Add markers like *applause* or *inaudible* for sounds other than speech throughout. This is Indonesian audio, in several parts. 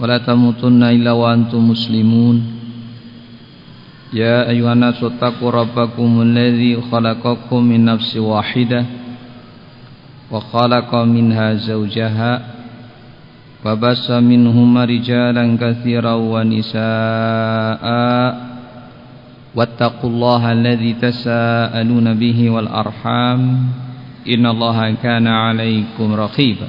ولا تموتن إلا وأنتم مسلمون. يا أيها الناس اتقوا ربكم الذي خلقكم من نفس واحدة وخلق منها زوجها وبس منهما رجالا كثيرا ونساء واتقوا الله الذي تساءلون به والأرحام إن الله كان عليكم رقيبا.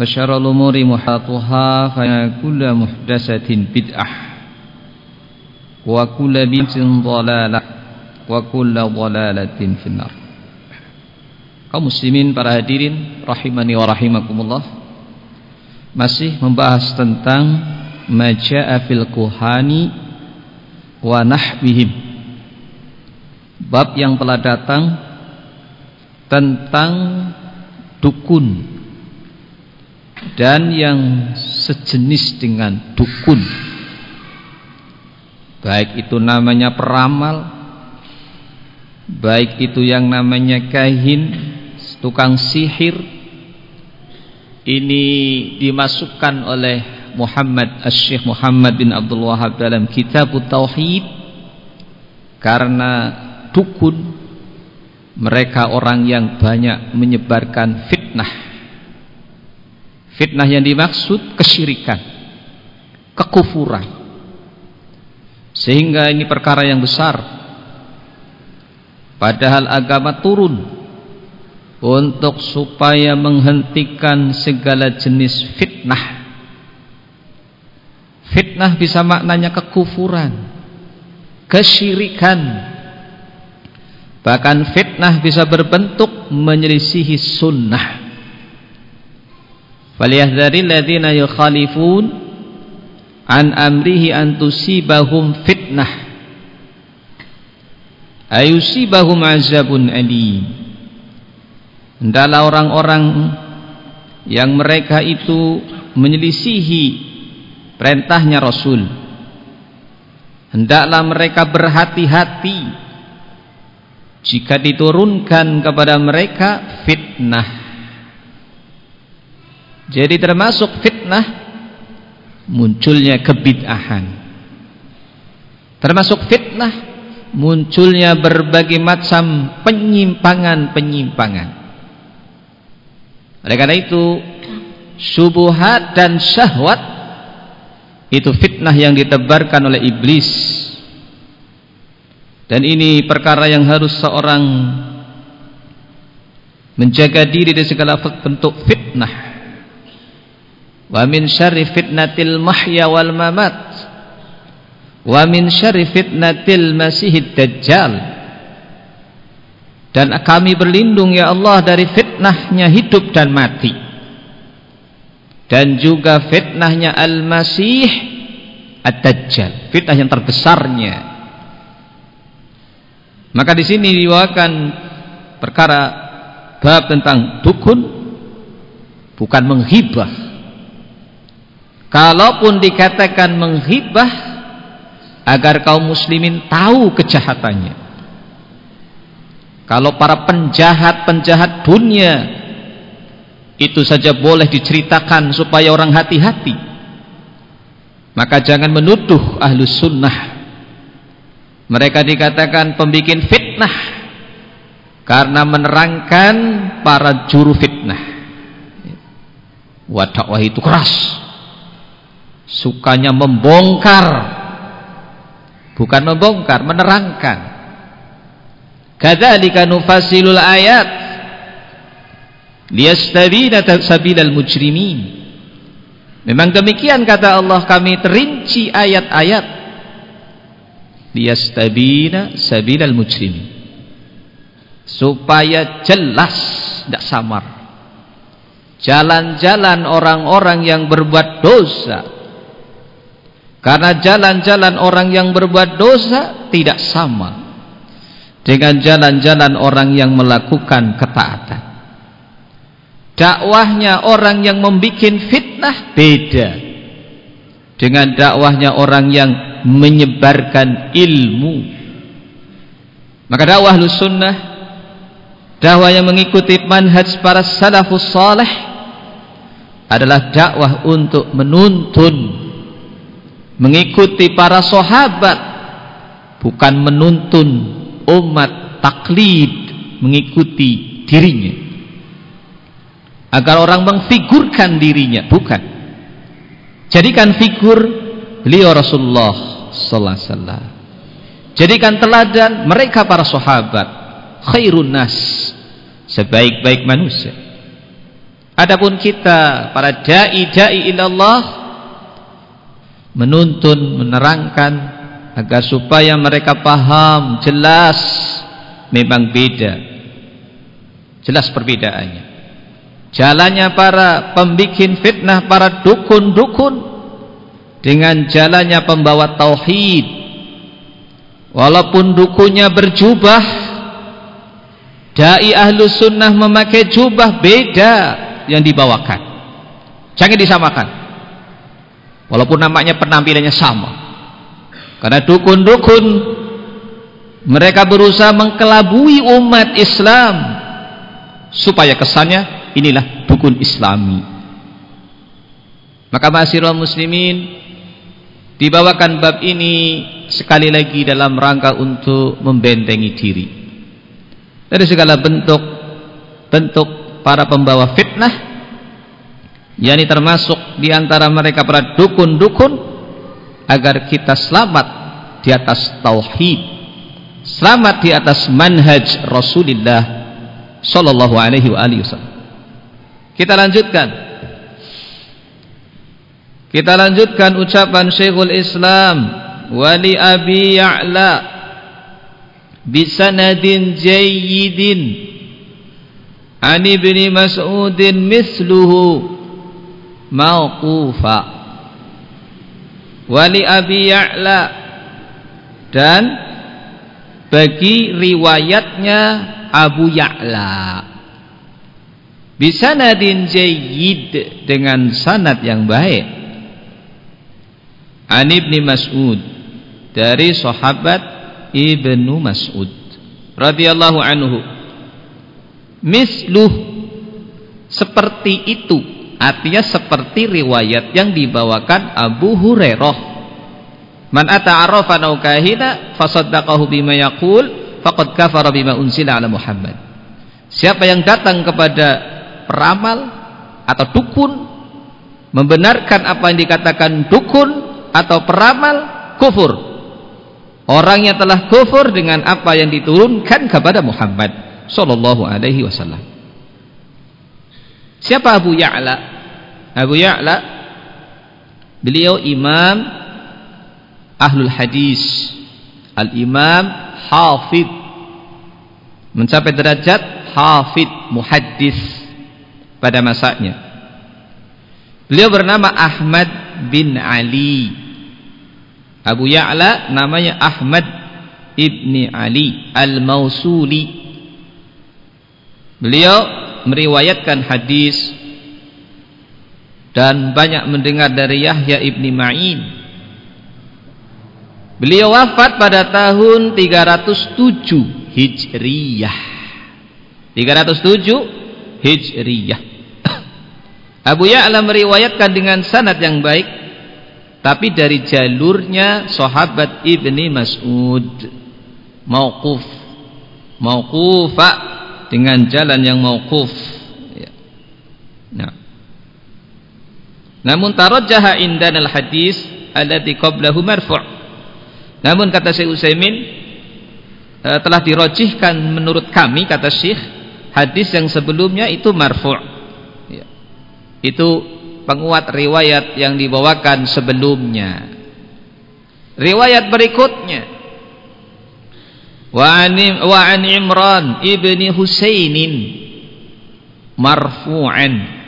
وشر الأمور محاطها فإن كل محدثة بدعة وكل بدعة ضلالة وكل ضلالة في النار kaum muslimin para hadirin rahimani wa rahimakumullah masih membahas tentang maja'a fil kuhani wa nahwihim Bab yang telah datang tentang dukun dan yang sejenis dengan dukun. Baik itu namanya peramal, baik itu yang namanya kahin, tukang sihir. Ini dimasukkan oleh Muhammad Asy-Syaikh Muhammad bin Abdul Wahab dalam Kitab Tauhid karena dukun mereka orang yang banyak menyebarkan fitnah fitnah yang dimaksud kesyirikan kekufuran. Sehingga ini perkara yang besar. Padahal agama turun untuk supaya menghentikan segala jenis fitnah. Fitnah bisa maknanya kekufuran kesyirikan. Bahkan fitnah bisa berbentuk menyelisihi sunnah. Falyahdharil ladzina yukhalifun an amrihi an tusibahum fitnah. Ayusibahum azabun alim. Hendaklah orang-orang yang mereka itu menyelisihi perintahnya Rasul. Hendaklah mereka berhati-hati jika diturunkan kepada mereka fitnah jadi termasuk fitnah munculnya kebid'ahan. Termasuk fitnah munculnya berbagai macam penyimpangan-penyimpangan. Oleh karena itu subuhat dan syahwat itu fitnah yang ditebarkan oleh iblis. Dan ini perkara yang harus seorang menjaga diri dari segala bentuk fitnah. Wa min syarri fitnatil mahya wal mamat. Wa min syarri fitnatil masihid dajjal. Dan kami berlindung ya Allah dari fitnahnya hidup dan mati. Dan juga fitnahnya al-masih ad-dajjal. Fitnah yang terbesarnya maka di sini diwakilkan perkara bab tentang dukun bukan menghibah. Kalaupun dikatakan menghibah agar kaum muslimin tahu kejahatannya. Kalau para penjahat-penjahat dunia itu saja boleh diceritakan supaya orang hati-hati. Maka jangan menuduh ahlus sunnah mereka dikatakan pembikin fitnah karena menerangkan para juru fitnah. Wah itu keras. Sukanya membongkar. Bukan membongkar menerangkan. Kadzalika nufasilul ayat. Liyastabina sabilal mujrimin. Memang demikian kata Allah kami terinci ayat-ayat. Liyastabina sabilal mujrimin. Supaya jelas tidak samar. Jalan-jalan orang-orang yang berbuat dosa karena jalan-jalan orang yang berbuat dosa tidak sama dengan jalan-jalan orang yang melakukan ketaatan. Dakwahnya orang yang membuat fitnah beda dengan dakwahnya orang yang menyebarkan ilmu. Maka dakwah sunnah, dakwah yang mengikuti manhaj para salafus salih adalah dakwah untuk menuntun mengikuti para sahabat bukan menuntun umat taklid mengikuti dirinya. Agar orang mengfigurkan dirinya bukan. Jadikan figur beliau Rasulullah sallallahu alaihi wasallam. Jadikan teladan mereka para sahabat khairun nas sebaik-baik manusia. Adapun kita para dai-dai ilallah menuntun, menerangkan agar supaya mereka paham jelas memang beda. Jelas perbedaannya. Jalannya para pembikin fitnah, para dukun-dukun dengan jalannya pembawa tauhid. Walaupun dukunnya berjubah, dai ahlu sunnah memakai jubah beda yang dibawakan. Jangan disamakan walaupun namanya penampilannya sama. Karena dukun-dukun mereka berusaha mengkelabui umat Islam supaya kesannya inilah dukun islami. Maka masirul muslimin dibawakan bab ini sekali lagi dalam rangka untuk membentengi diri. Dari segala bentuk bentuk para pembawa fitnah yakni termasuk di antara mereka para dukun-dukun agar kita selamat di atas tauhid selamat di atas manhaj Rasulullah sallallahu alaihi wasallam. Kita lanjutkan. Kita lanjutkan ucapan Syekhul Islam wali Abi Ya'la bisanadin jayyidin. An ibni Mas'udin misluhu mauqufa. Wali Abi Ya'la. Dan bagi riwayatnya Abu Ya'la. Bisanadin jayyid dengan sanad yang baik. An ibni Mas'ud. Dari sahabat Ibnu Mas'ud. Radhiyallahu anhu. Misluh. Seperti itu Artinya seperti riwayat yang dibawakan Abu Hurairah. Man ata'arrafa aw kahina fasaddaqahu bima yaqul faqad kafara bima unsila ala Muhammad. Siapa yang datang kepada peramal atau dukun membenarkan apa yang dikatakan dukun atau peramal kufur. Orang yang telah kufur dengan apa yang diturunkan kepada Muhammad sallallahu alaihi wasallam. Siapa Abu Ya'la? Abu Ya'la beliau imam ahlul hadis, al-imam hafid mencapai derajat hafid muhaddis pada masanya. Beliau bernama Ahmad bin Ali. Abu Ya'la namanya Ahmad ibni Ali al-Mausuli. Beliau meriwayatkan hadis dan banyak mendengar dari Yahya ibni Ma'in. Beliau wafat pada tahun 307 Hijriyah. 307 Hijriyah. *coughs* Abu Ya'la meriwayatkan dengan sanad yang baik tapi dari jalurnya sahabat Ibni Mas'ud. Mauquf. Mauqufa dengan jalan yang mauquf. Ya. Nah. Namun tarajjaha indana al-hadis alladhi qablahu marfu' namun kata Syekh Utsaimin uh, telah dirojihkan menurut kami kata Syekh hadis yang sebelumnya itu marfu' ya. itu penguat riwayat yang dibawakan sebelumnya. Riwayat berikutnya. Wa an Imran ibni Husainin marfu'an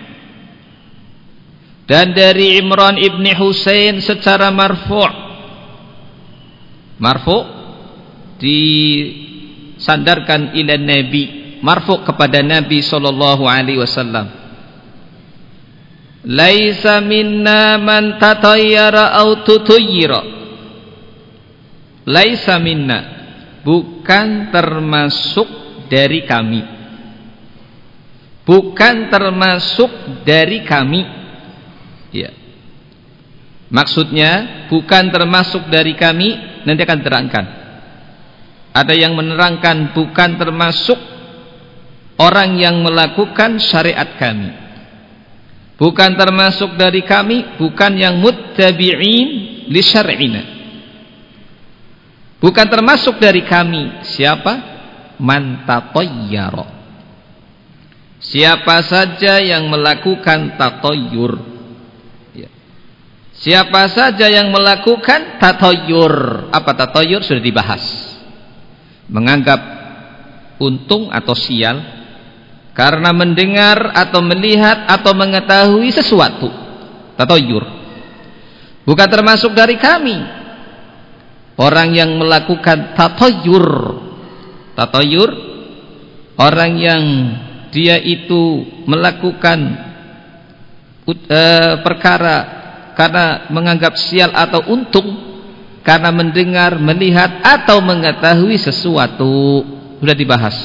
dan dari Imran ibni Husain secara marfu' marfu' disandarkan ila Nabi. Marfu' kepada Nabi sallallahu alaihi wasallam. Laisa minna man tatayyara aw tutayyira laisa minna. Bukan termasuk dari kami. Bukan termasuk dari kami Ya. Maksudnya bukan termasuk dari kami nanti akan terangkan. Ada yang menerangkan bukan termasuk orang yang melakukan syariat kami. Bukan termasuk dari kami, bukan yang muttabi'in li syar'ina. Bukan termasuk dari kami. Siapa? Man tatayyara. Siapa saja yang melakukan tatoyur Siapa saja yang melakukan tatoyur Apa tatoyur sudah dibahas. Menganggap untung atau sial karena mendengar atau melihat atau mengetahui sesuatu. Tatoyur. Bukan termasuk dari kami. Orang yang melakukan tatoyur. Tatoyur orang yang dia itu melakukan uh, perkara karena menganggap sial atau untung. Karena mendengar, melihat atau mengetahui sesuatu. Sudah dibahas.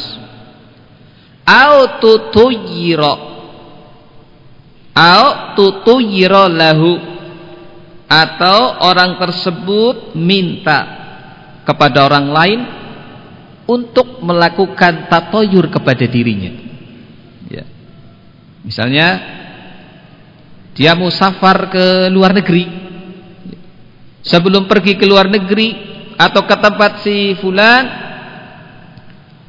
Au tutuyira au tutuyira lahu. Atau orang tersebut minta kepada orang lain untuk melakukan tatoyur kepada dirinya. Ya. misalnya dia musafar ke luar negeri. Sebelum pergi ke luar negeri atau ke tempat si fulan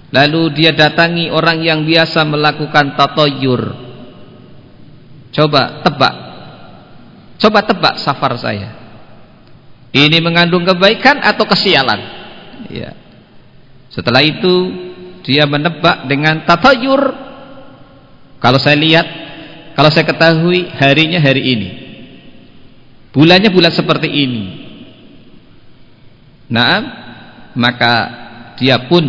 lalu dia datangi orang yang biasa melakukan tatoyur coba tebak. Coba tebak safar saya. Ini mengandung kebaikan atau kesialan? Ya. Setelah itu dia menebak dengan tatoyur kalau saya lihat kalau saya ketahui harinya hari ini. Bulannya bulan seperti ini. Nah, maka dia pun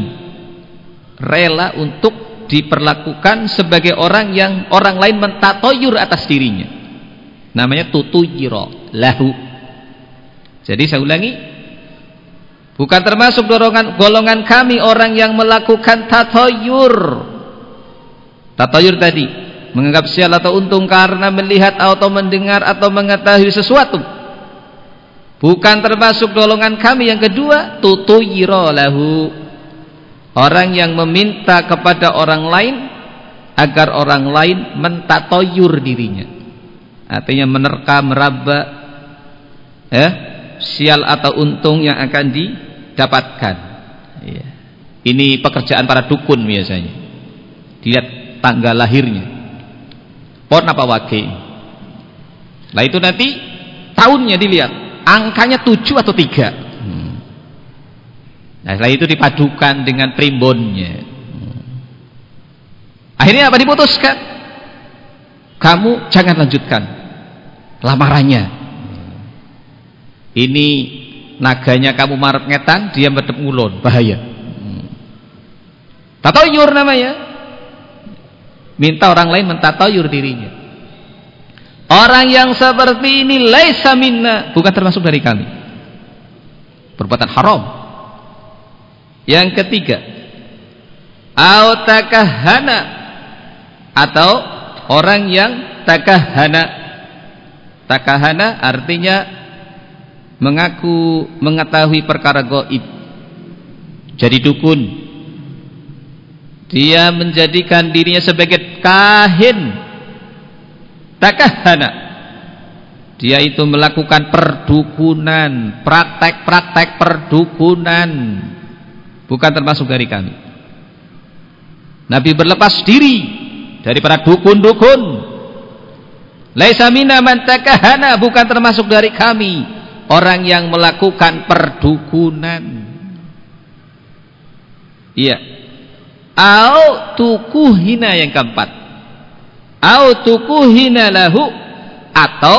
rela untuk diperlakukan sebagai orang yang orang lain mentatoyur atas dirinya. Namanya tutuyiro lahu. Jadi saya ulangi, bukan termasuk dorongan golongan kami orang yang melakukan tatoyur. Tatoyur tadi menganggap sial atau untung karena melihat atau mendengar atau mengetahui sesuatu. Bukan termasuk golongan kami yang kedua tutuyiro lahu. Orang yang meminta kepada orang lain agar orang lain mentatoyur dirinya. Artinya menerka meraba ya sial atau untung yang akan didapatkan. Ya. ini pekerjaan para dukun biasanya. Dilihat tanggal lahirnya pon apa wage? Nah itu nanti tahunnya dilihat. Angkanya tujuh atau tiga? Hmm. nah setelah itu dipadukan dengan primbonnya. Hmm. akhirnya apa diputuskan? Kamu jangan lanjutkan lamarannya. Ini naganya kamu maret ngetan dia medep ngulon. Bahaya. Hmm. tatoyur namanya minta orang lain mentatayur dirinya. Orang yang seperti ini laisa minna. Bukan termasuk dari kami. Perbuatan haram. Yang ketiga au takahana atau orang yang takahana. Takahana artinya mengaku mengetahui perkara goib jadi dukun. Dia menjadikan dirinya sebagai kahin takahana dia itu melakukan perdukunan, praktek-praktek perdukunan. Bukan termasuk dari kami. Nabi berlepas diri daripada dukun-dukun. Laisa minna man takahana bukan termasuk dari kami orang yang melakukan perdukunan. Iya. Au tukuhina yang keempat. Au tukuhina lahu atau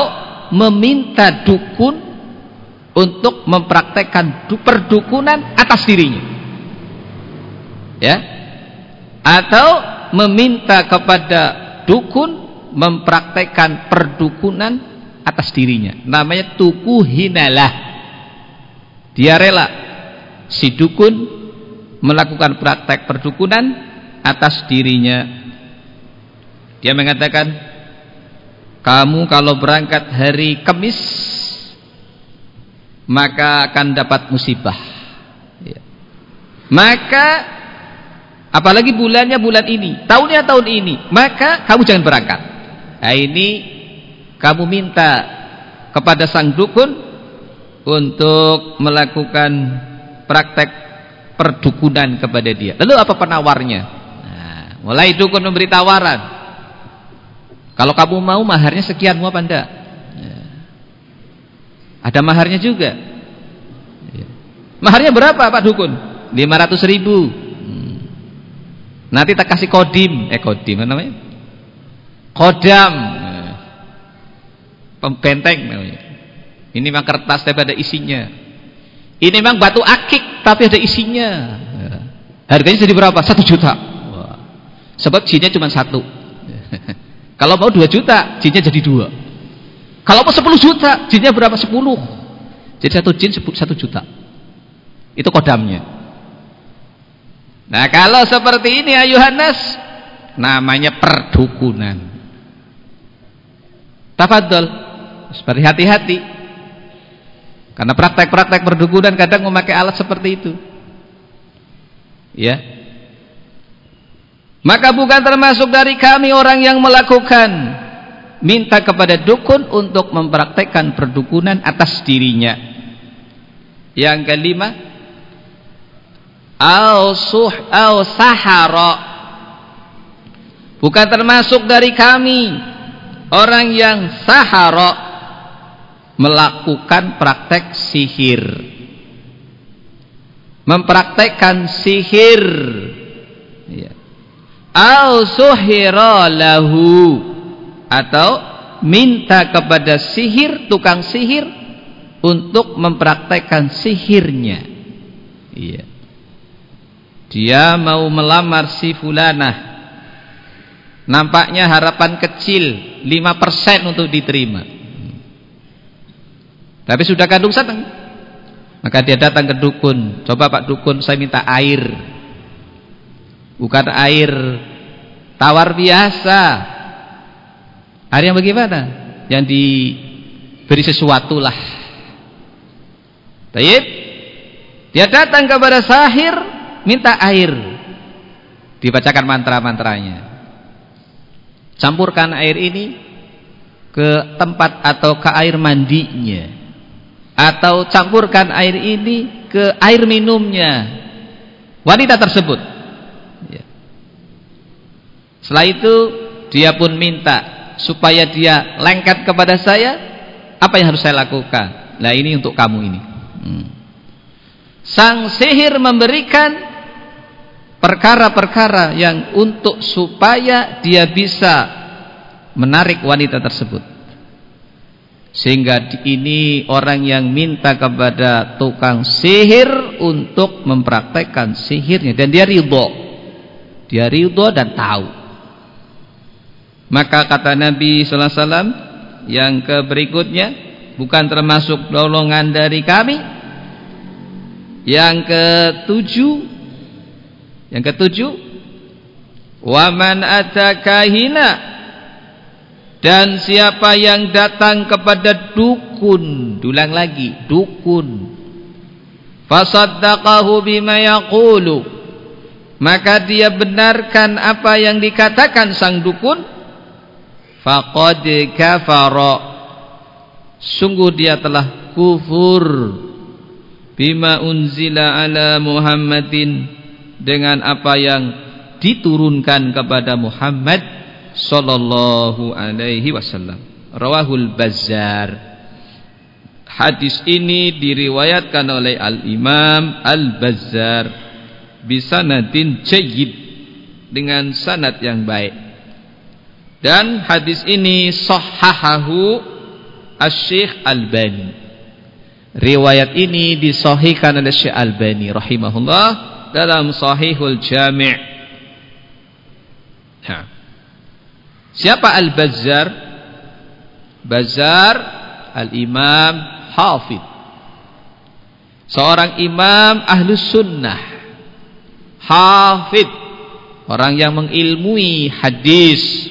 meminta dukun untuk mempraktekkan perdukunan atas dirinya. Ya. Atau meminta kepada dukun mempraktekkan perdukunan atas dirinya. Namanya tuku hinalah. Dia rela si dukun melakukan praktek perdukunan atas dirinya. Dia mengatakan kamu kalau berangkat hari Kamis maka akan dapat musibah. Ya. Maka apalagi bulannya bulan ini, tahunnya tahun ini, maka kamu jangan berangkat. Nah, ini kamu minta kepada sang dukun untuk melakukan praktek perdukunan kepada dia. Lalu apa penawarnya? Nah, mulai dukun memberi tawaran. Kalau kamu mau maharnya sekian mau apa enggak? Ya. Ada maharnya juga. Ya. Maharnya berapa Pak Dukun? 500 ribu. Hmm. Nanti tak kasih kodim. Eh kodim apa namanya? Kodam. Ya. Pembenteng namanya. Ini memang kertas tapi ada isinya. Ini memang batu akik tapi ada isinya. Ya. Harganya jadi berapa? Satu juta. Sebab jinnya cuma satu. *laughs* Kalau mau 2 juta, jinnya jadi dua. Kalau mau 10 juta, jinnya berapa? 10. Jadi satu jin 1 juta. Itu kodamnya. Nah kalau seperti ini Yohanes, namanya perdukunan. Tafadhol. Berhati-hati. Karena praktek-praktek perdukunan kadang memakai alat seperti itu. Ya. Maka bukan termasuk dari kami orang yang melakukan minta kepada dukun untuk mempraktekkan perdukunan atas dirinya. Yang kelima, al-suh al-sahara. Bukan termasuk dari kami orang yang sahara melakukan praktek sihir. Mempraktekkan sihir. Ya au suhira lahu. Atau minta kepada sihir tukang sihir untuk mempraktekkan sihirnya. Iya. Dia mau melamar si fulanah. Nampaknya harapan kecil 5% untuk diterima tapi sudah kandung sateng maka dia datang ke dukun. Coba pak dukun saya minta air. Bukan air tawar biasa. Air yang bagaimana? Yang diberi sesuatu lah. Taib dia datang kepada sahir minta air. Dibacakan mantra-mantranya. Campurkan air ini ke tempat atau ke air mandinya atau campurkan air ini ke air minumnya wanita tersebut setelah itu dia pun minta supaya dia lengket kepada saya. Apa yang harus saya lakukan? Nah ini untuk kamu ini. Hmm. Sang sihir memberikan perkara-perkara yang untuk supaya dia bisa menarik wanita tersebut. Sehingga ini orang yang minta kepada tukang sihir untuk mempraktekkan sihirnya dan dia ridho. Dia ridho dan tahu. Maka kata Nabi sallallahu alaihi wasallam yang ke berikutnya bukan termasuk golongan dari kami. Yang ketujuh yang ketujuh waman atakahina dan siapa yang datang kepada dukun dulang lagi dukun. Fasaddaqahu bima yaqulu. Maka dia benarkan apa yang dikatakan sang dukun. Faqad kafara. Sungguh dia telah kufur. Bima unzila ala Muhammadin. Dengan apa yang diturunkan kepada Muhammad sallallahu alaihi wasallam rawahul bazzar Hadis ini diriwayatkan oleh Al-Imam Al-Bazzar bisanadin jayyid dengan sanad yang baik. Dan hadis ini sahahahu Asy-Syaikh Al-Bani. Riwayat ini disahihkan oleh Syekh Al-Bani rahimahullah dalam Sahihul Jami'. Nah. Siapa Al-Bazzar? Bazzar Al-Imam hafid seorang imam ahlus sunnah. Hafid orang yang mengilmui hadis.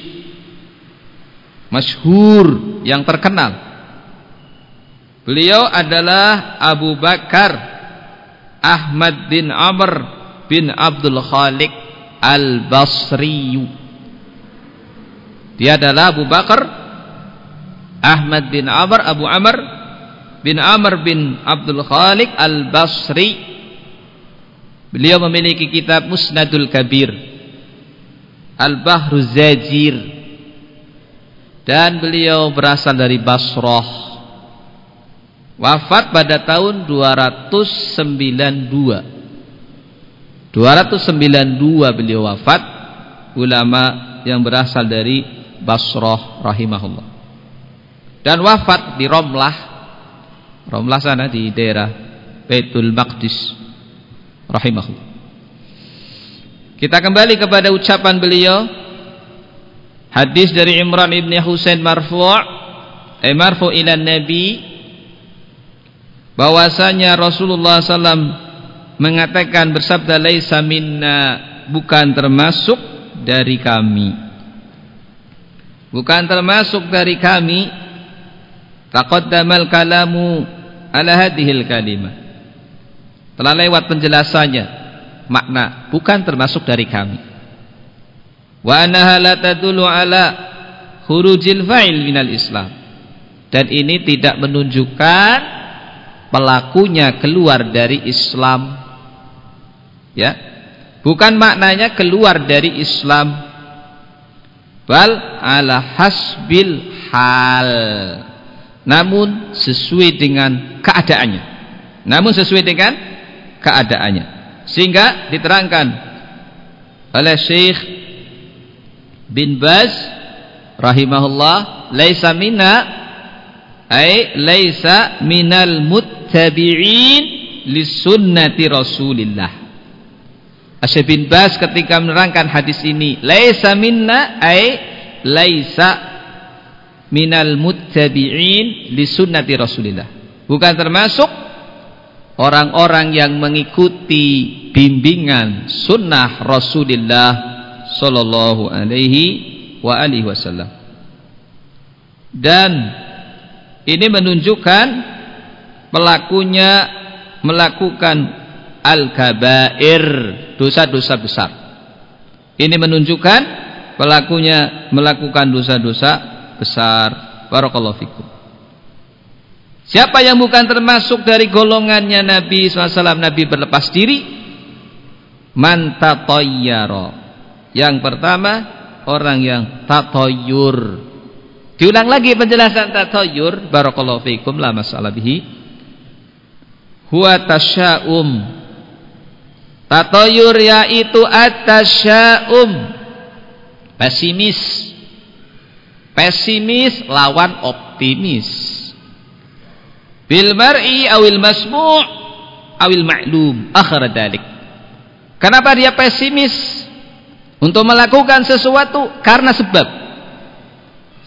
Masyhur yang terkenal. Beliau adalah Abu Bakar Ahmad bin Amr bin Abdul Khalik Al-Basri dia adalah Abu Bakar Ahmad bin Amr Abu Amr bin Amr bin Abdul Khalik Al-Basri. Beliau memiliki kitab Musnadul Kabir Al-Bahru Zajir. Dan beliau berasal dari Basrah. Wafat pada tahun 292 292 beliau wafat. Ulama yang berasal dari Basrah rahimahullah. Dan wafat di Romlah. Romlah sana di daerah Baitul Maqdis rahimahullah. Kita kembali kepada ucapan beliau. Hadis dari Imran ibn Husain marfu' eh marfu' ila Nabi. Bahwasanya Rasulullah SAW mengatakan bersabda laisa minna. Bukan termasuk dari kami bukan termasuk dari kami. Taqaddamal kalamu ala hadhil kalimah. Telah lewat penjelasannya. Makna bukan termasuk dari kami. Wa annaha la tadullu ala khurujil fa'il minal islam. Dan ini tidak menunjukkan pelakunya keluar dari Islam. Ya. Bukan maknanya keluar dari Islam bal ala hasbil hal. Namun sesuai dengan keadaannya. Namun sesuai dengan keadaannya. Sehingga diterangkan oleh Syekh bin Baz rahimahullah laisa minna ay laisa minal muttabi'in lisunnati Rasulillah Syekh bin Baz ketika menerangkan hadis ini laisa minna ay laisa minal muttabi'in li sunnati Rasulillah. Bukan termasuk orang-orang yang mengikuti bimbingan sunnah Rasulullah sallallahu alaihi wa alihi wasallam. Dan ini menunjukkan pelakunya melakukan al-kabair, dosa-dosa besar. Ini menunjukkan pelakunya melakukan dosa-dosa besar. Barakallahu fikum. Siapa yang bukan termasuk dari golongannya Nabi SAW Nabi berlepas diri Mantatoyyaro Yang pertama Orang yang tatoyur Diulang lagi penjelasan tatoyur Barakallahu fikum La masalah bihi Huwa Tatoyur yaitu At-tasya'um Pesimis Pesimis lawan optimis. Bil mar'i awil masmu' awil ma'lum akhir dalik. Kenapa dia pesimis untuk melakukan sesuatu? Karena sebab.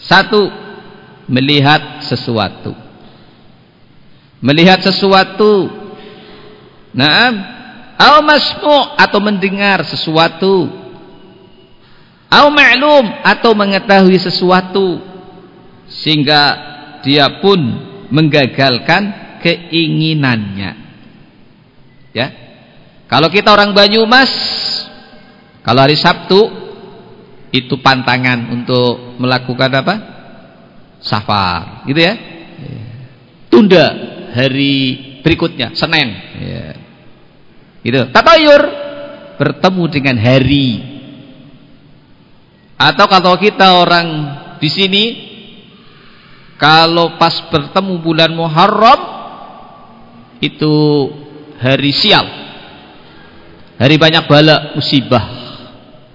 Satu, melihat sesuatu. Melihat sesuatu. Naam, al masmu' atau mendengar sesuatu Au ma'lum atau mengetahui sesuatu sehingga dia pun menggagalkan keinginannya. Ya. Kalau kita orang Banyumas kalau hari Sabtu itu pantangan untuk melakukan apa? Safar, gitu ya. tunda hari berikutnya Senin ya. Itu tatayur. Bertemu dengan hari. Atau kalau kita orang di sini kalau pas bertemu bulan Muharram itu hari sial. Hari banyak bala musibah.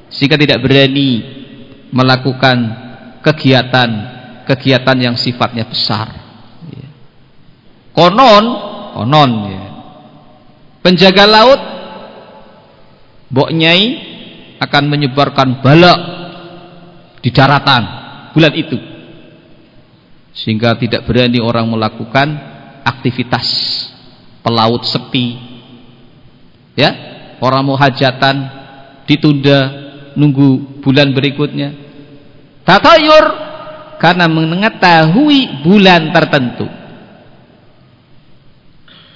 Sehingga tidak berani melakukan kegiatan-kegiatan yang sifatnya besar. Konon konon ya. Penjaga laut Mbok Nyai akan menyebarkan bala di daratan bulan itu. Sehingga tidak berani orang melakukan aktivitas pelaut sepi. Ya orang mau hajatan ditunda nunggu bulan berikutnya. Tatayur karena mengetahui bulan tertentu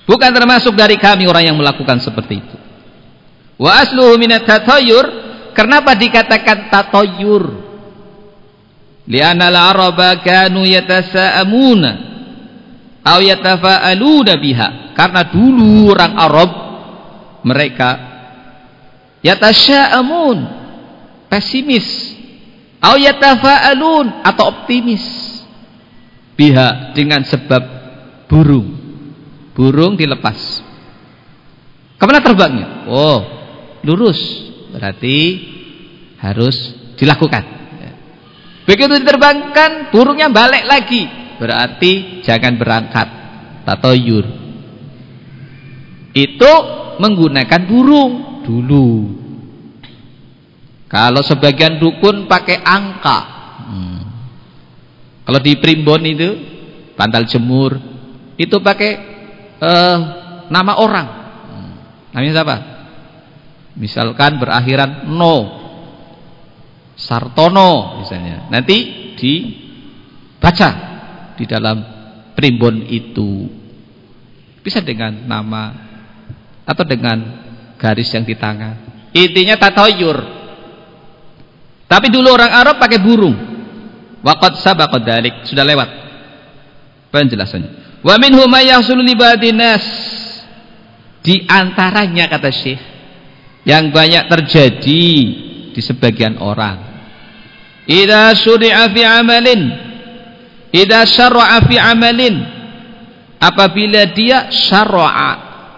bukan termasuk dari kami orang yang melakukan seperti itu. Wa asluhu minat tatayur kenapa dikatakan tatayur li'anna al-araba kanu yatasa'amuna aw yatafa'aluna biha. Karena dulu orang Arab mereka yatasya'amun pesimis. Aw yatafa'alun atau optimis. Biha dengan sebab burung burung dilepas ke mana terbangnya oh lurus berarti harus dilakukan Begitu diterbangkan, burungnya balik lagi. Berarti jangan berangkat. Tatoyur. Itu menggunakan burung dulu. Kalau sebagian dukun pakai angka. Hmm. Kalau di Primbon itu, Pantal Jemur, itu pakai uh, nama orang. Namanya siapa? Misalkan berakhiran no Sartono misalnya. Nanti dibaca di dalam primbon itu. Bisa dengan nama atau dengan garis yang di tangan. Intinya tatayur. Tapi dulu orang Arab pakai burung. Waqad sabaqa dalik, sudah lewat. Penjelasannya. Wa minhum li Di antaranya kata Syekh yang banyak terjadi di sebagian orang. Idza syuri'a fi amalin idza syara'a fi amalin apabila dia syara'a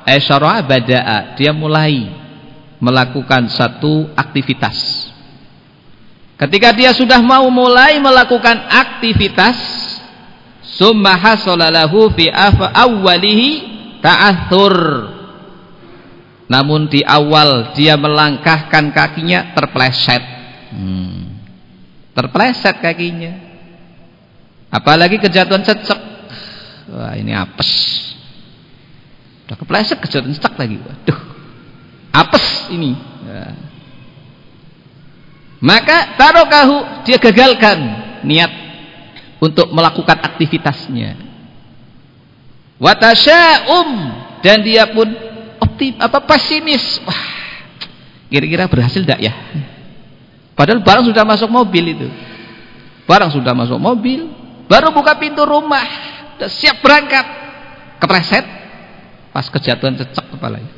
eh syara'a bada'a dia mulai melakukan satu aktivitas. Ketika dia sudah mau mulai melakukan aktivitas summa hasalalahu fi awwalihi ta'athur. Namun di awal dia melangkahkan kakinya terpleset. Hmm. terpleset kakinya. Apalagi kejatuhan cecek. Wah ini apes. Udah kepleset kejatuhan cecek lagi. Waduh. Apes ini. Ya. maka tarokahu dia gagalkan niat untuk melakukan aktivitasnya um dan dia pun optim apa pesimis. Wah, kira-kira berhasil tidak ya? Padahal barang sudah masuk mobil itu. Barang sudah masuk mobil, baru buka pintu rumah, sudah siap berangkat. Kepleset, pas kejatuhan cecek kepalanya.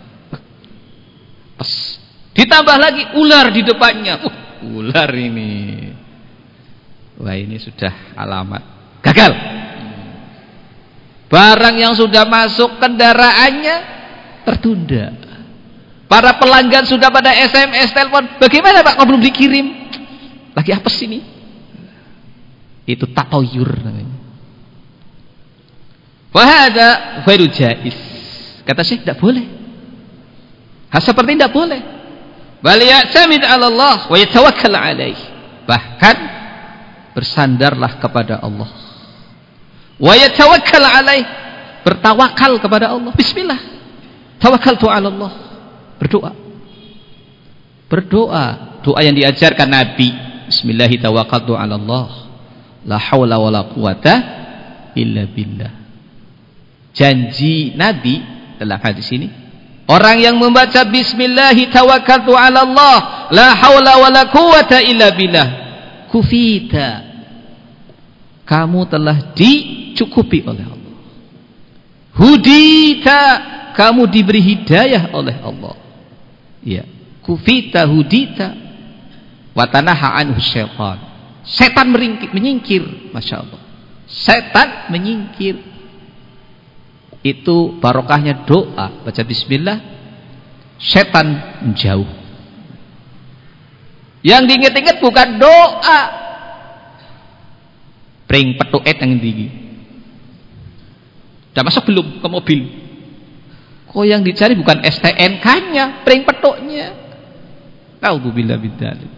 Pas ditambah lagi ular di depannya. Uh, ular ini. Wah, ini sudah alamat gagal. Barang yang sudah masuk kendaraannya tertunda. Para pelanggan sudah pada SMS, telepon. Bagaimana Pak? Kok belum dikirim? Lagi apa sih ini? Itu tatoyur namanya. Wahada khairu jais. Kata Syekh tidak boleh. Hal seperti tidak boleh. Bal 'ala Allah wa yatawakkal 'alaih. Bahkan bersandarlah kepada Allah. Wa yatawakkal 'alaih. Bertawakal kepada Allah. Bismillah. Tawakkaltu 'ala Allah. Berdoa. Berdoa, doa yang diajarkan Nabi. Bismillah tawakkaltu 'ala Allah. La haula wala quwata illa billah. Janji Nabi dalam hadis ini, orang yang membaca bismillah tawakkaltu 'ala Allah, la haula wala quwata illa billah. Kufita. Kamu telah dicukupi oleh Allah. hudita kamu diberi hidayah oleh Allah. Ya. Kufita hudita watanaha anhu syaitan. Setan meringkir, menyingkir Masya Allah. Setan menyingkir. Itu barokahnya doa. Baca bismillah setan menjauh. Yang diinget-inget bukan doa pring petuet yang tinggi udah masuk belum ke mobil. Kok yang dicari bukan STNK-nya pring petuknya. Alhamdulillah bidzalik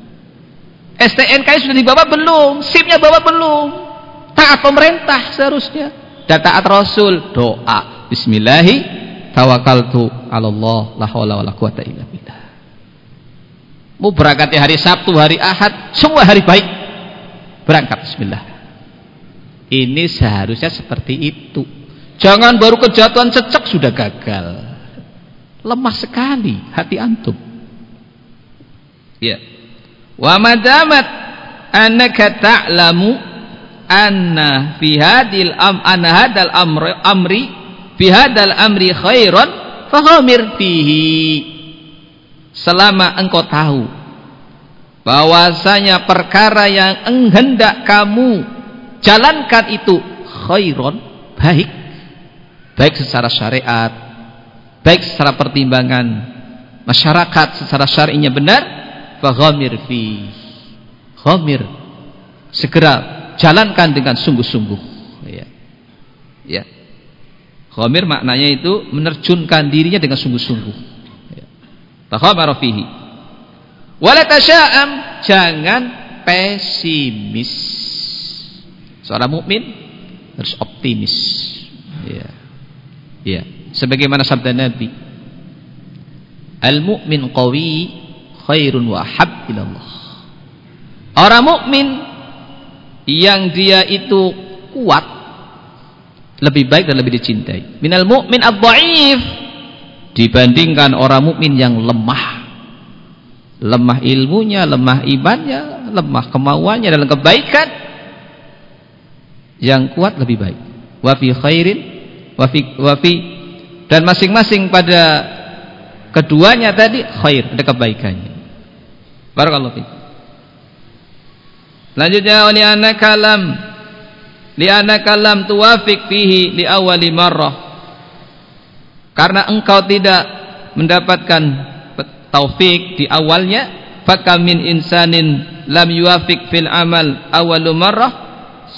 STNK sudah dibawa belum? SIM-nya bawa belum? Taat pemerintah seharusnya. Dan taat Rasul doa. Bismillahi tawakkaltu ala Allah la haula wala quwata illa billah. Mau berangkat hari Sabtu hari Ahad semua hari baik. Berangkat Bismillah ini seharusnya seperti itu. Jangan baru kejatuhan cecek sudah gagal. Lemah sekali hati antum. Ya. Wa madamat annaka ta'lamu anna fi hadil am anna hadal amri, amri fi hadal amri khairan fahamir fihi. Selama engkau tahu bahwasanya perkara yang hendak kamu jalankan itu khairan baik. Baik secara syariat baik secara pertimbangan masyarakat secara syar'inya benar faghamir fi. Ghamir. Segera jalankan dengan sungguh-sungguh. Ya. Ya. Ghamir maknanya itu menerjunkan dirinya dengan sungguh-sungguh. Ya. Faghamara fihi. Wala jangan pesimis seorang mukmin harus optimis ya ya sebagaimana sabda Nabi Al-mu'min qawi khairun wa hab Orang mukmin yang dia itu kuat lebih baik dan lebih dicintai. Minal mu'min ad-dhaif dibandingkan orang mukmin yang lemah. Lemah ilmunya, lemah imannya, lemah kemauannya dalam kebaikan. Yang kuat lebih baik. Wa fi khairin wa fi dan masing-masing pada keduanya tadi khair ada kebaikannya. Barakallahu fiik. Selanjutnya li annaka lam li annaka lam tuwafiq fihi li awwali marrah. Karena engkau tidak mendapatkan taufik di awalnya fakam min insanin lam yuwafiq fil amal awwalu marrah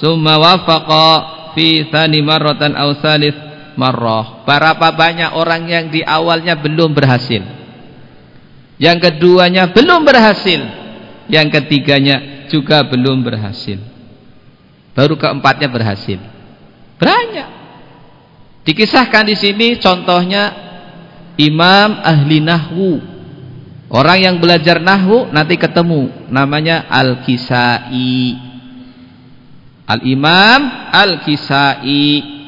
summa wafaqa fi thani marratan aw thalith marrah. Berapa banyak orang yang di awalnya belum berhasil. Yang keduanya belum berhasil. Yang ketiganya juga belum berhasil. Baru keempatnya berhasil. Banyak. Dikisahkan di sini contohnya imam ahli nahwu. Orang yang belajar nahwu nanti ketemu namanya Al-Kisai. Al-Imam Al-Kisai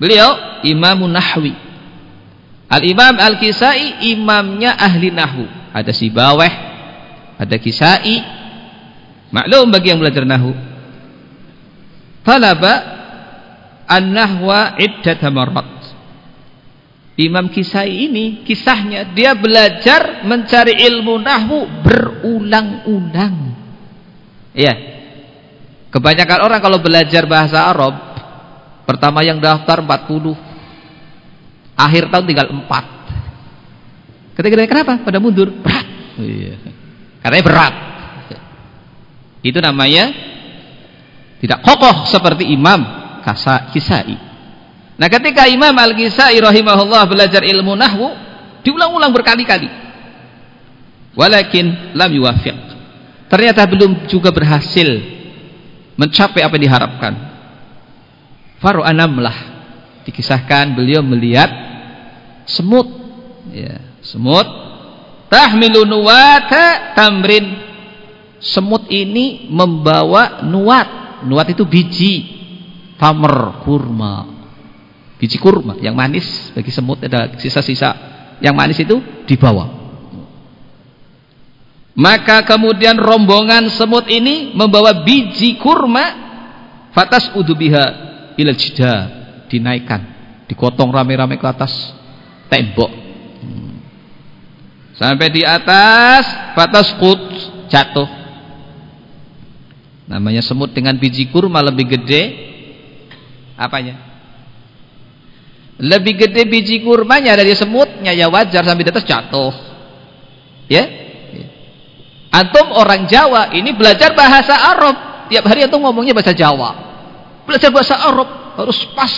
Beliau Imam Nahwi. Al-Imam Al-Kisai imamnya ahli nahwu. Ada si Baweh, ada Kisai. Maklum bagi yang belajar nahwu. Talaba an-nahwa iddat marrat. Imam Kisai ini kisahnya dia belajar mencari ilmu nahwu berulang-ulang. Ya. Kebanyakan orang kalau belajar bahasa Arab Pertama yang daftar 40. Akhir tahun tinggal 4. Ketika kenapa? Pada mundur. Berat. Iya. Katanya berat. Itu namanya tidak kokoh seperti Imam Kasa Kisai. Nah, ketika Imam Al-Kisai rahimahullah belajar ilmu nahwu, diulang-ulang berkali-kali. Walakin lam yuwafiq. Ternyata belum juga berhasil mencapai apa yang diharapkan. Faru lah dikisahkan beliau melihat semut. Ya semut. Tahmilu nuwata tamrin. Semut ini membawa nuat. Nuat itu biji. Tamer kurma. Biji kurma yang manis bagi semut ada sisa-sisa. Yang manis itu dibawa maka kemudian rombongan semut ini membawa biji kurma fatas udubiha ilal jidar dinaikkan, dikotong rame-rame ke atas tembok. Sampai di atas batas kut jatuh. Namanya semut dengan biji kurma lebih gede apanya? Lebih gede biji kurmanya dari semutnya ya wajar sampai di atas jatuh. Ya? Antum orang Jawa ini belajar bahasa Arab. Tiap hari antum ngomongnya bahasa Jawa. Belajar bahasa Arab harus pas.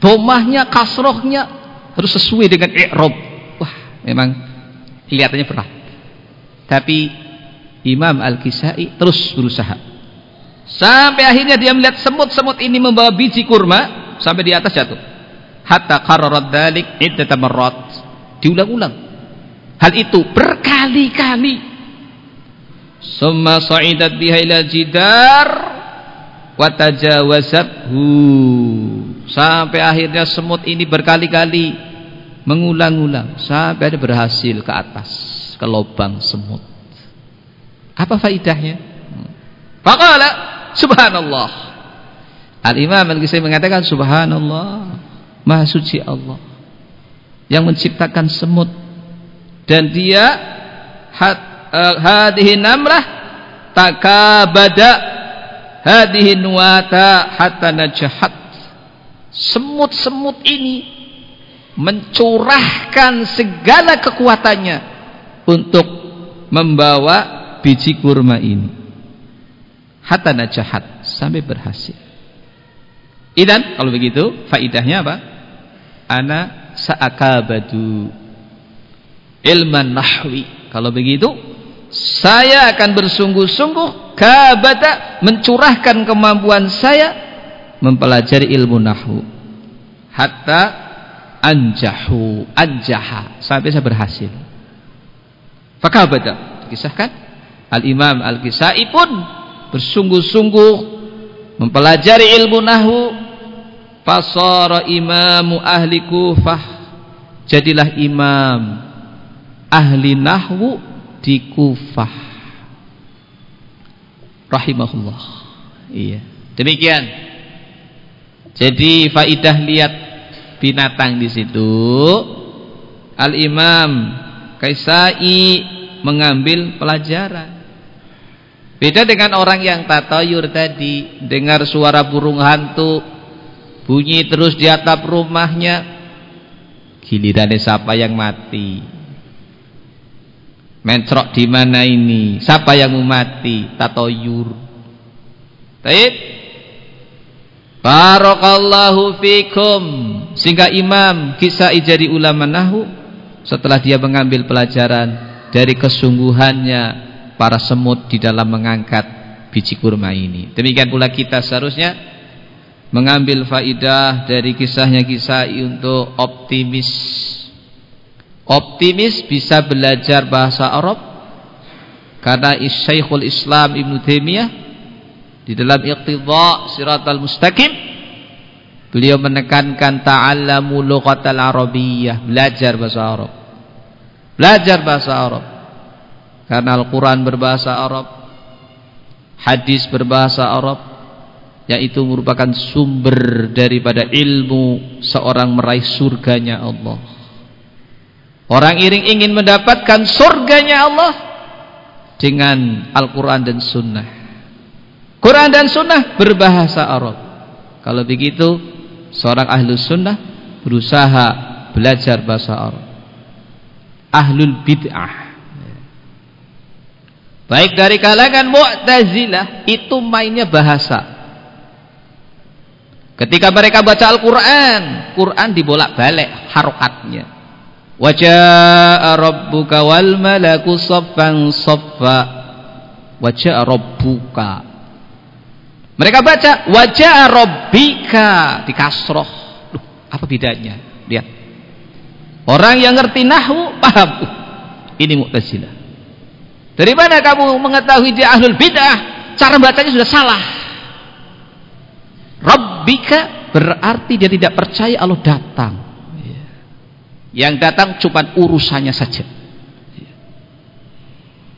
Domahnya, kasrohnya harus sesuai dengan i'rab. Wah, memang kelihatannya berat. Tapi Imam Al-Kisai terus berusaha. Sampai akhirnya dia melihat semut-semut ini membawa biji kurma sampai di atas jatuh. Hatta qararat dzalik iddat marrat. Diulang-ulang. Hal itu berkali-kali. Summa sa'idat biha ila jidar wa tajawazathu. Sampai akhirnya semut ini berkali-kali mengulang-ulang sampai dia berhasil ke atas ke lubang semut. Apa faidahnya? Faqala subhanallah. Al-Imam Al-Ghazali mengatakan subhanallah, maha suci Allah yang menciptakan semut dan dia uh, hadhihi namrah takabada. Hadhihi nuwata hatta najahat. Semut-semut ini mencurahkan segala kekuatannya untuk membawa biji kurma ini. Hatta najahat sampai berhasil. Idan kalau begitu faidahnya apa? Ana sa'akabadu. Ilman nahwi kalau begitu saya akan bersungguh-sungguh kabata mencurahkan kemampuan saya mempelajari ilmu nahwu. Hatta anjahu anjaha sampai saya berhasil. Fakabata kisahkan. Al-Imam Al-Kisai pun bersungguh-sungguh mempelajari ilmu nahwu. Fasara imamu ahli kufah jadilah imam ahli nahwu di kufah rahimahullah iya demikian jadi faidah lihat binatang di situ Al-Imam Kaisai mengambil pelajaran Beda dengan orang yang tatayur tadi, dengar suara burung hantu, bunyi terus di atap rumahnya. Gilirannya siapa yang mati? Mencrok di mana ini? Siapa yang mau mati? Tatayur. Baik. Barakallahu fikum. Sehingga Imam kisah jadi ulama nahu setelah dia mengambil pelajaran dari kesungguhannya para semut di dalam mengangkat biji kurma ini. Demikian pula kita seharusnya mengambil faidah dari kisahnya kisah untuk optimis. Optimis bisa belajar bahasa Arab karena Syekhul Islam Ibn Taimiyah di dalam Iqtidha Siratal Mustaqim beliau menekankan ta'allamu lughatal arabiyyah, belajar bahasa Arab. Belajar bahasa Arab. Karena Al-Quran berbahasa Arab Hadis berbahasa Arab Yaitu merupakan sumber daripada ilmu Seorang meraih surganya Allah Orang iring ingin mendapatkan surganya Allah Dengan Al-Quran dan Sunnah Quran dan Sunnah berbahasa Arab Kalau begitu Seorang ahlu sunnah Berusaha belajar bahasa Arab Ahlul bid'ah Baik dari kalangan Mu'tazilah itu mainnya bahasa. Ketika mereka baca Al-Qur'an, Quran dibolak-balik harokatnya. Wajah rabbuka wal malaku saffan saffa. Wajah rabbuka. Mereka baca wajah rabbika di kasroh. Duh, apa bedanya? Lihat. Orang yang ngerti nahwu paham. Uh, ini Mu'tazilah. Dari mana kamu mengetahui dia ahlul bid'ah? Cara bacanya sudah salah. Rabbika berarti dia tidak percaya Allah datang. Yang datang cuma urusannya saja.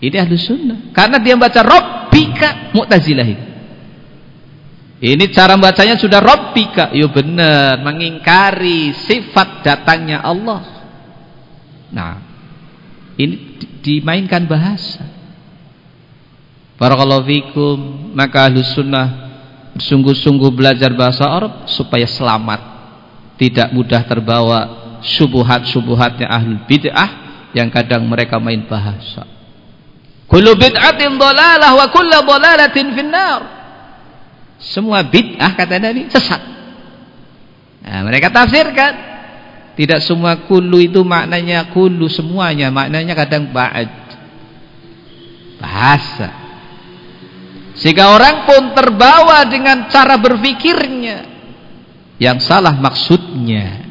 Ini ahlu sunnah. Karena dia baca Rabbika Mu'tazilah Ini cara bacanya sudah Rabbika. Ya benar, mengingkari sifat datangnya Allah. Nah, ini dimainkan bahasa. Barakallahu fikum, maka ahlus sunnah sungguh-sungguh belajar bahasa Arab supaya selamat. Tidak mudah terbawa subuhat-subuhatnya ahlul bid'ah yang kadang mereka main bahasa. Kullu bid'atin dhalalah wa kullu dhalalatin finnar. Semua bid'ah kata Nabi sesat. Nah, mereka tafsirkan tidak semua kullu itu maknanya kullu semuanya, maknanya kadang ba'd. Bahasa. Sehingga orang pun terbawa dengan cara berfikirnya yang salah maksudnya.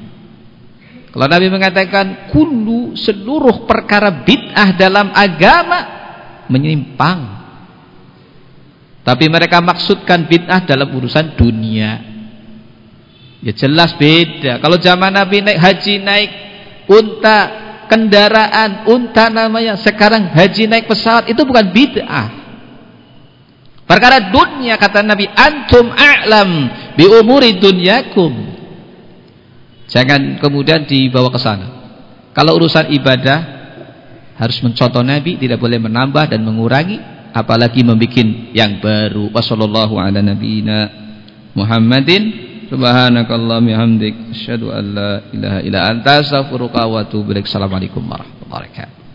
Kalau Nabi mengatakan kullu seluruh perkara bid'ah dalam agama menyimpang. Tapi mereka maksudkan bid'ah dalam urusan dunia. Ya jelas beda. Kalau zaman Nabi naik haji naik unta, kendaraan unta namanya. Sekarang haji naik pesawat itu bukan bid'ah. Perkara dunia kata Nabi antum a'lam bi umuri dunyakum. Jangan kemudian dibawa ke sana. Kalau urusan ibadah harus mencontoh Nabi, tidak boleh menambah dan mengurangi, apalagi membuat yang baru. Wassallallahu ala Muhammadin asyhadu an la ilaha illa anta astaghfiruka wa atubu ilaik. Assalamualaikum warahmatullahi wabarakatuh.